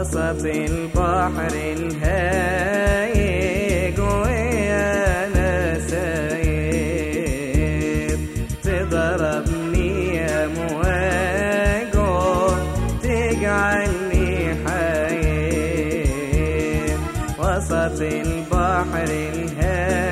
وسط البحر الهايج ويا نسايب تضربني امواج تجعلني حايب وسط البحر الهايج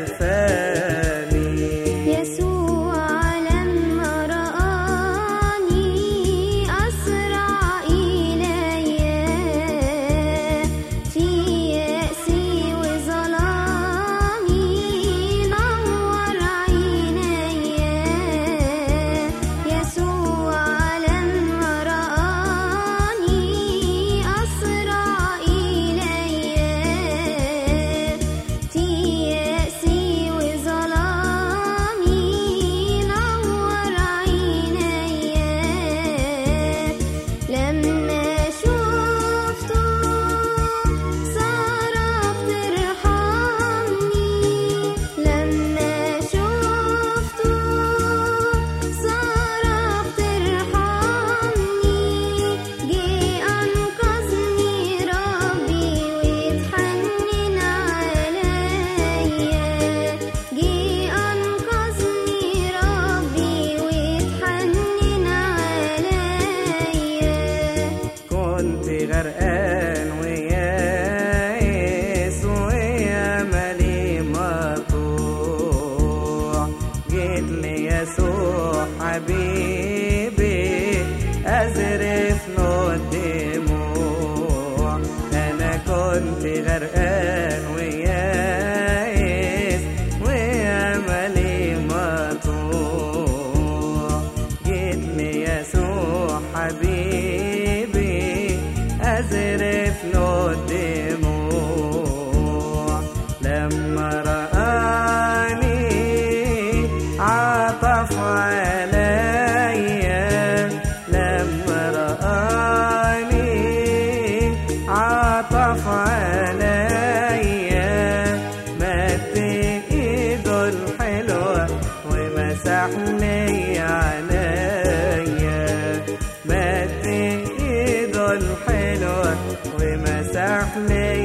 yourself. be. الحلوة ومسحنا